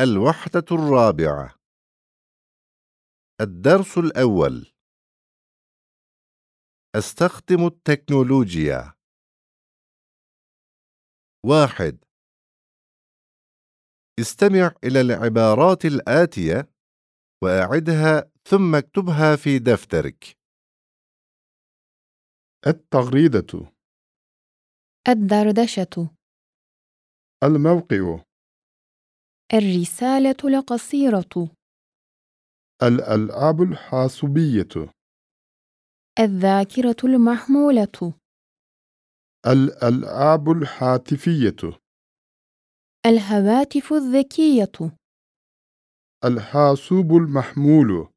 الوحدة الرابعة. الدرس الأول. أستخدم التكنولوجيا. واحد. استمع إلى العبارات الآتية وأعدها ثم اكتبها في دفترك. التغريدة. الدردشة. الموقع. الرسالة القصيرة الألعاب الحاسوبية. الذاكرة المحمولة. الألعاب الهاتفية. الهواتف الذكية. الحاسوب المحمول.